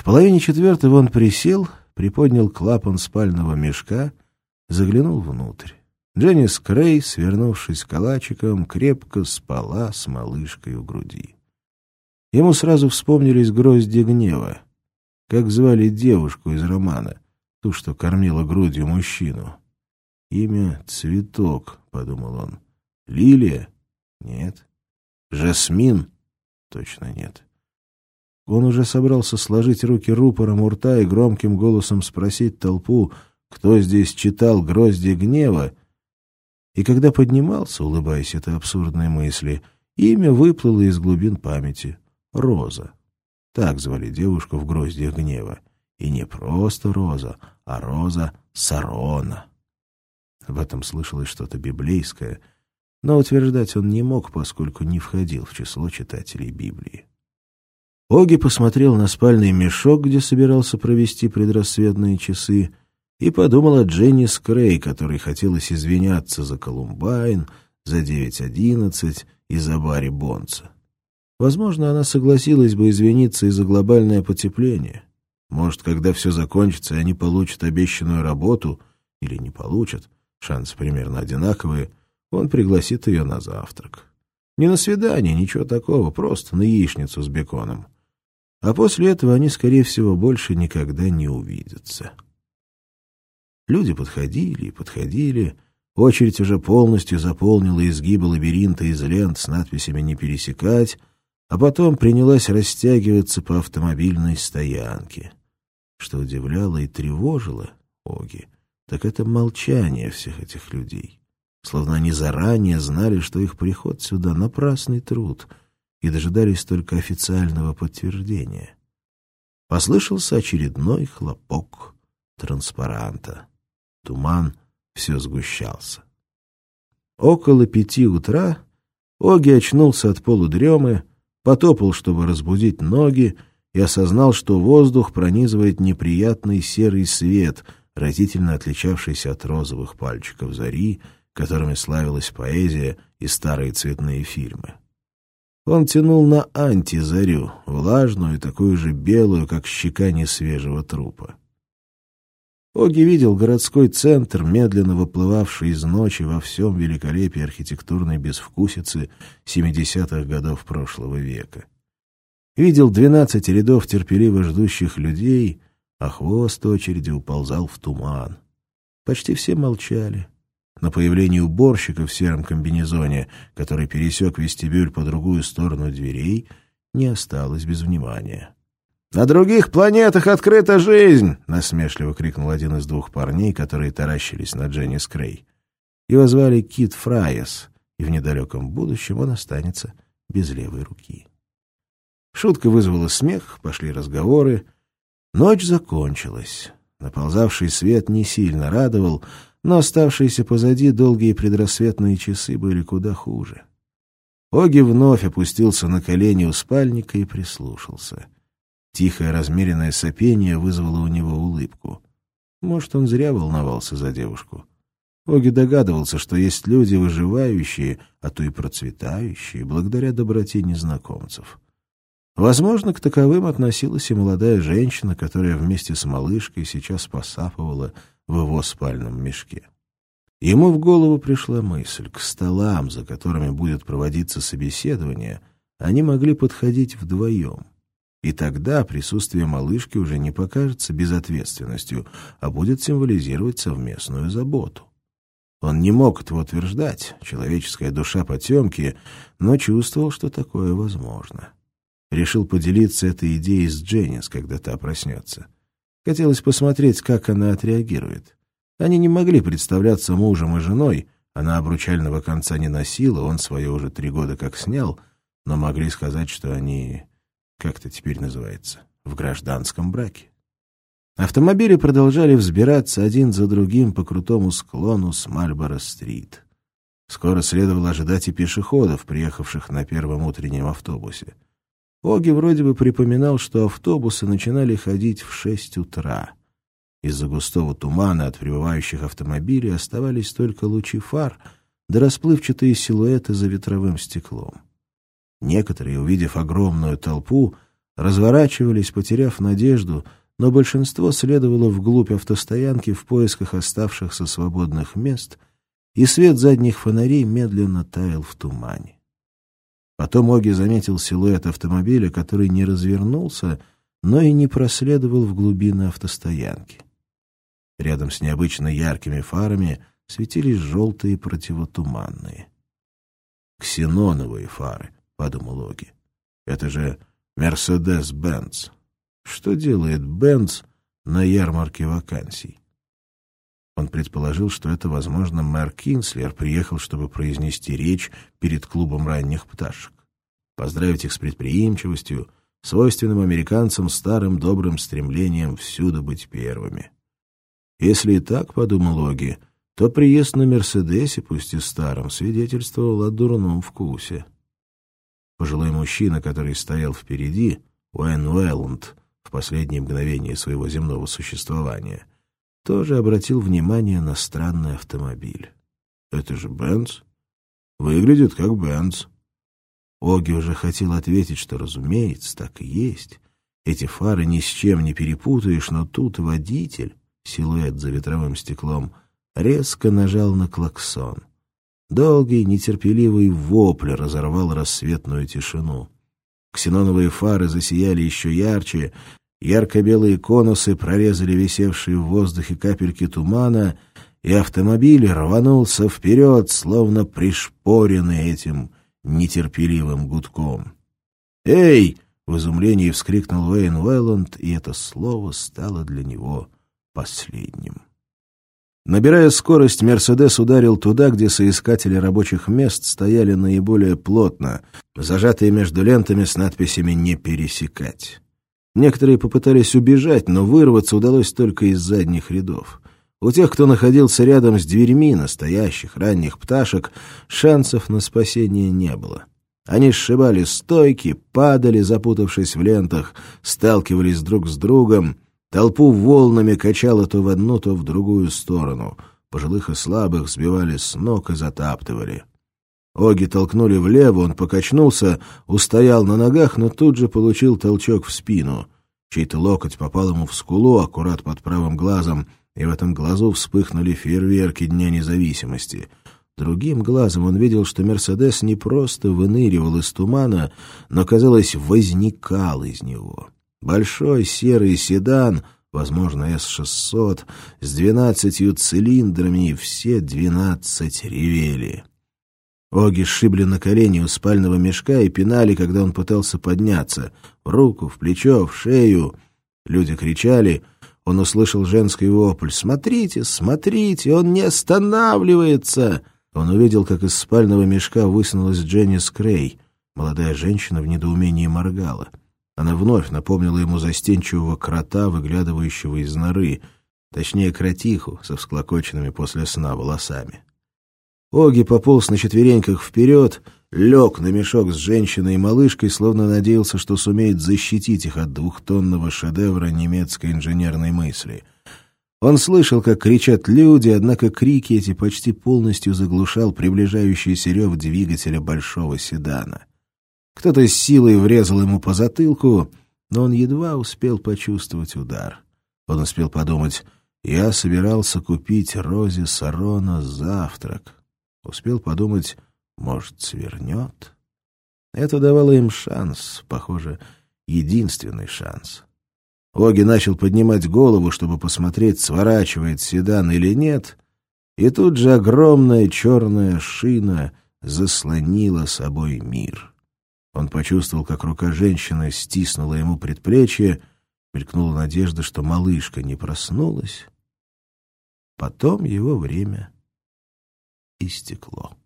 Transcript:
В половине четвертого он присел, приподнял клапан спального мешка, заглянул внутрь. Дженнис Крей, свернувшись калачиком, крепко спала с малышкой у груди. Ему сразу вспомнились грозди гнева. Как звали девушку из романа, ту, что кормила грудью мужчину. Имя — Цветок, — подумал он. Лилия? Нет. Жасмин? Точно нет. Он уже собрался сложить руки рупором у рта и громким голосом спросить толпу, кто здесь читал «Грозди гнева», и когда поднимался, улыбаясь этой абсурдной мысли, имя выплыло из глубин памяти — Роза. Так звали девушку в «Гроздьях гнева». И не просто Роза, а Роза Сарона. В этом слышалось что-то библейское, но утверждать он не мог, поскольку не входил в число читателей Библии. Оги посмотрел на спальный мешок, где собирался провести предрассветные часы, и подумал о Дженни Скрей, которой хотелось извиняться за Колумбайн, за 9.11 и за Барри Бонца. Возможно, она согласилась бы извиниться и за глобальное потепление. Может, когда все закончится, они получат обещанную работу, или не получат, шансы примерно одинаковые, он пригласит ее на завтрак. Не на свидание, ничего такого, просто на яичницу с беконом а после этого они, скорее всего, больше никогда не увидятся. Люди подходили и подходили, очередь уже полностью заполнила изгибы лабиринта из лент с надписями «Не пересекать», а потом принялась растягиваться по автомобильной стоянке. Что удивляло и тревожило Оги, так это молчание всех этих людей. Словно они заранее знали, что их приход сюда — напрасный труд — и дожидались только официального подтверждения. Послышался очередной хлопок транспаранта. Туман все сгущался. Около пяти утра Оги очнулся от полудремы, потопал, чтобы разбудить ноги, и осознал, что воздух пронизывает неприятный серый свет, разительно отличавшийся от розовых пальчиков зари, которыми славилась поэзия и старые цветные фильмы. Он тянул на антизарю, влажную и такую же белую, как щека несвежего трупа. Оги видел городской центр, медленно выплывавший из ночи во всем великолепии архитектурной безвкусицы 70-х годов прошлого века. Видел двенадцать рядов терпеливо ждущих людей, а хвост очереди уползал в туман. Почти все молчали. На появление уборщика в сером комбинезоне, который пересек вестибюль по другую сторону дверей, не осталось без внимания. «На других планетах открыта жизнь!» — насмешливо крикнул один из двух парней, которые таращились на Дженни Скрей. Его звали Кит Фрайес, и в недалеком будущем он останется без левой руки. Шутка вызвала смех, пошли разговоры. Ночь закончилась. Наползавший свет не сильно радовал, но оставшиеся позади долгие предрассветные часы были куда хуже. Оги вновь опустился на колени у спальника и прислушался. Тихое размеренное сопение вызвало у него улыбку. Может, он зря волновался за девушку. Оги догадывался, что есть люди, выживающие, а то и процветающие, благодаря доброте незнакомцев. Возможно, к таковым относилась и молодая женщина, которая вместе с малышкой сейчас посапывала в его спальном мешке. Ему в голову пришла мысль, к столам, за которыми будет проводиться собеседование, они могли подходить вдвоем. И тогда присутствие малышки уже не покажется безответственностью, а будет символизировать совместную заботу. Он не мог этого утверждать, человеческая душа потемки, но чувствовал, что такое возможно. Решил поделиться этой идеей с Дженнис, когда та проснется. Хотелось посмотреть, как она отреагирует. Они не могли представляться мужем и женой, она обручального конца не носила, он свое уже три года как снял, но могли сказать, что они, как это теперь называется, в гражданском браке. Автомобили продолжали взбираться один за другим по крутому склону с Мальборо-стрит. Скоро следовало ожидать и пешеходов, приехавших на первом утреннем автобусе. Оги вроде бы припоминал, что автобусы начинали ходить в шесть утра. Из-за густого тумана от прибывающих автомобилей оставались только лучи фар да расплывчатые силуэты за ветровым стеклом. Некоторые, увидев огромную толпу, разворачивались, потеряв надежду, но большинство следовало вглубь автостоянки в поисках оставшихся свободных мест, и свет задних фонарей медленно таял в тумане. Потом Оги заметил силуэт автомобиля, который не развернулся, но и не проследовал в глубины автостоянки. Рядом с необычно яркими фарами светились желтые противотуманные. «Ксеноновые фары», — подумал Оги. «Это же Мерседес-Бенц. Что делает Бенц на ярмарке вакансий?» Он предположил, что это, возможно, мэр Кинслер приехал, чтобы произнести речь перед клубом ранних пташек. Поздравить их с предприимчивостью, свойственным американцам старым добрым стремлением всюду быть первыми. Если и так, — подумал Оги, — то приезд на «Мерседесе», пусть и старом, свидетельствовал о дурном вкусе. Пожилой мужчина, который стоял впереди, Уэн Уэлланд, в последние мгновения своего земного существования, тоже обратил внимание на странный автомобиль. «Это же Бенц? Выглядит как Бенц». Оги уже хотел ответить, что, разумеется, так и есть. Эти фары ни с чем не перепутаешь, но тут водитель, силуэт за ветровым стеклом, резко нажал на клаксон. Долгий, нетерпеливый вопль разорвал рассветную тишину. Ксеноновые фары засияли еще ярче, Ярко-белые конусы прорезали висевшие в воздухе капельки тумана, и автомобиль рванулся вперед, словно пришпоренный этим нетерпеливым гудком. «Эй!» — в изумлении вскрикнул Уэйн Уэлланд, и это слово стало для него последним. Набирая скорость, «Мерседес» ударил туда, где соискатели рабочих мест стояли наиболее плотно, зажатые между лентами с надписями «Не пересекать». Некоторые попытались убежать, но вырваться удалось только из задних рядов. У тех, кто находился рядом с дверьми настоящих ранних пташек, шансов на спасение не было. Они сшибали стойки, падали, запутавшись в лентах, сталкивались друг с другом. Толпу волнами качало то в одну, то в другую сторону. Пожилых и слабых сбивали с ног и затаптывали. Оги толкнули влево, он покачнулся, устоял на ногах, но тут же получил толчок в спину. Чей-то локоть попал ему в скулу, аккурат под правым глазом, и в этом глазу вспыхнули фейерверки Дня независимости. Другим глазом он видел, что «Мерседес» не просто выныривал из тумана, но, казалось, возникал из него. Большой серый седан, возможно, С-600, с двенадцатью цилиндрами, и все двенадцать ревели. Оги сшибли на колени у спального мешка и пинали, когда он пытался подняться. В руку, в плечо, в шею. Люди кричали. Он услышал женский вопль. «Смотрите, смотрите, он не останавливается!» Он увидел, как из спального мешка высунулась Дженни Скрей. Молодая женщина в недоумении моргала. Она вновь напомнила ему застенчивого крота, выглядывающего из норы, точнее, кротиху со всклокоченными после сна волосами. Оги пополз на четвереньках вперед, лег на мешок с женщиной и малышкой, словно надеялся, что сумеет защитить их от двухтонного шедевра немецкой инженерной мысли. Он слышал, как кричат люди, однако крики эти почти полностью заглушал приближающийся рев двигателя большого седана. Кто-то с силой врезал ему по затылку, но он едва успел почувствовать удар. Он успел подумать, «Я собирался купить Розе Сарона завтрак». Успел подумать, может, свернет. Это давало им шанс, похоже, единственный шанс. Оги начал поднимать голову, чтобы посмотреть, сворачивает седан или нет, и тут же огромная черная шина заслонила собой мир. Он почувствовал, как рука женщины стиснула ему предплечье, мелькнула надежда, что малышка не проснулась. Потом его время истекло.